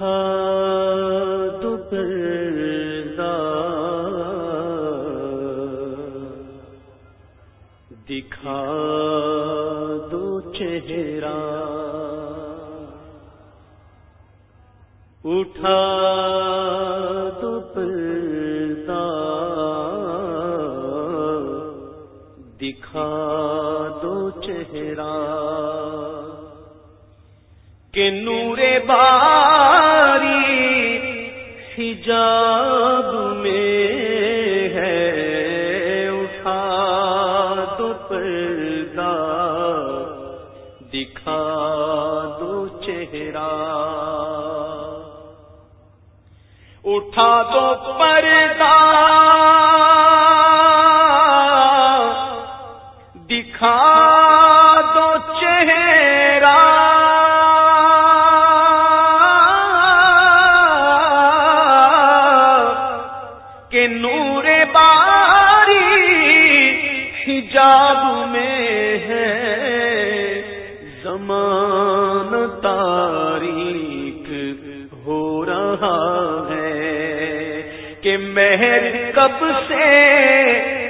اٹھا دکھا دو چہرہ۔ اٹھا دو پردہ۔ دکھا دو چہرہ۔ حجاب میں ہے اٹھا دو پردہ۔ دکھا دو چہرہ۔ اٹھا نور باری حجاب میں ہے۔ زمان تاریخ ہو رہا ہے کہ مہر کب سے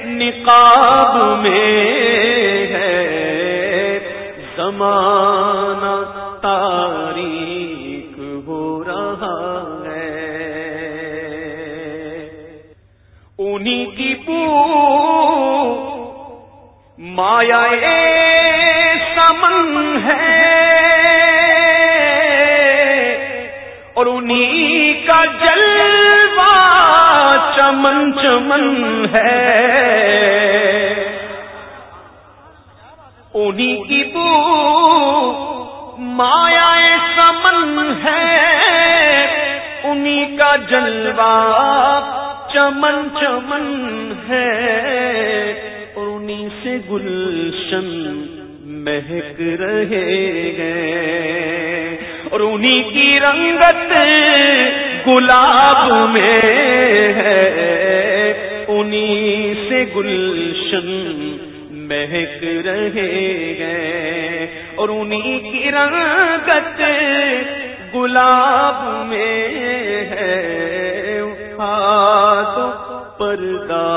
نقاب میں ہے۔ زمان تاریخ انہیں کی پو مایا سمن ہے۔ اور انہیں کا جلوہ چمن چمن ہے۔ انہیں کی بو مایا سمن ہے۔ انہیں کا جلوہ چمن چمن ہے اور انہیں سے گلشن مہک رہے گئے اور انہیں کی رنگت گلاب میں ہے انہیں سے گلشن مہک رہے گئے اور انہیں کی رنگت گلاب میں ہے تو پردہ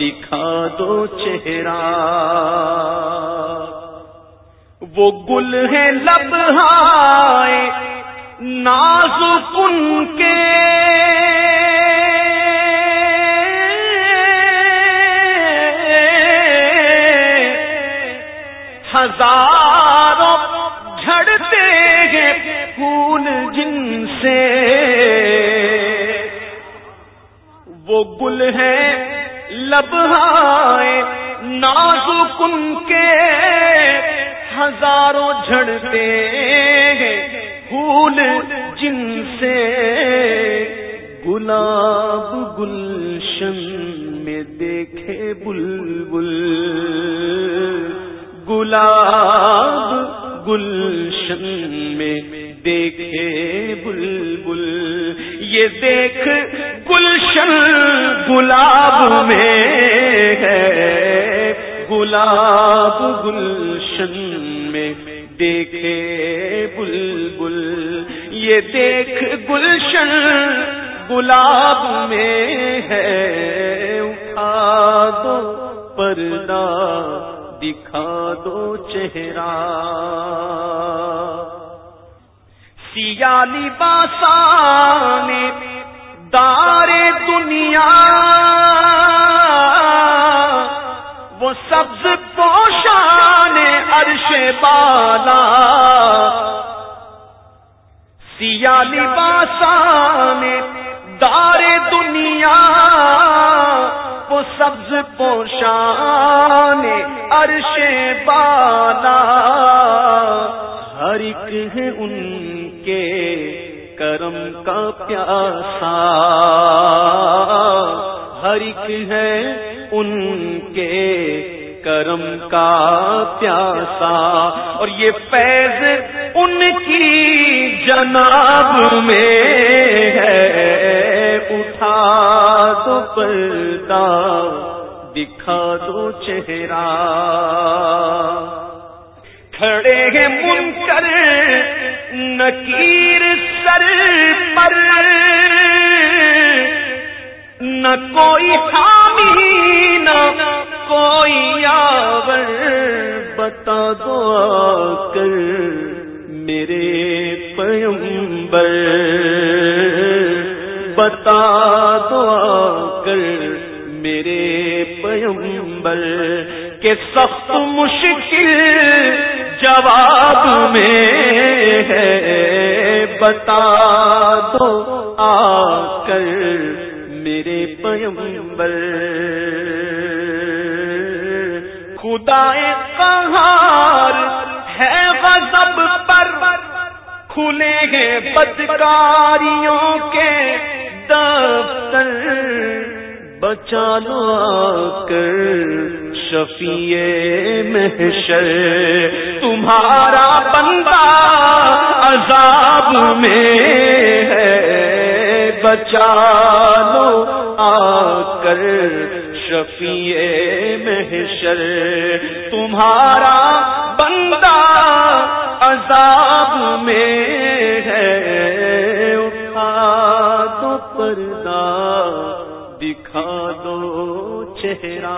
دکھا دو چہرہ۔ وہ گل ہے لب ناز کن کے۔ ہزاروں جھڑتے ہیں پھول جن سے۔ گل ہے لبہائے نازکن کے ہزاروں جھڑتے پھول جن سے گلاب گلشن میں دیکھے بلبل۔ گلاب گلشن میں دیکھے بلبل۔ یہ دیکھ گلشن گلاب میں ہے۔ گلاب گلشن میں دیکھے بل بل یہ دیکھ گلشن گلاب میں ہے۔ اٹھا دو پردہ، دکھا دو چہرہ۔ سیالی باسان بالا سیالی باسان دار دنیا، وہ سبز پوشان عرش بالا۔ ہر ایک ہے ان کے کرم کا پیاسا۔ ہر ایک ہے ان کے کرم کا پیاسا اور یہ فیض ان کی جناب میں ہے۔ اٹھا دو پردہ دکھا دو چہرہ۔ کھڑے ہیں من کر نکیر سر پر۔ نہ کوئی حامی بتا دو کر میرے پیمبر بتا دو کر میرے پیمبر کے سخت مشکل جواب میں ہے۔ بتا دو آ کر میرے پیمبر خدا قہار ہے غضب پر۔ کھلے ہیں بدکاریوں کے دفتر۔ بچا لو کر شفیع محشر۔ تمہارا بندہ عذاب میں ہے۔ بچا لو آ کر شفیع محشر تمہارا بندہ عذاب میں ہے۔ اٹھا دو پردہ دکھا دو چہرہ۔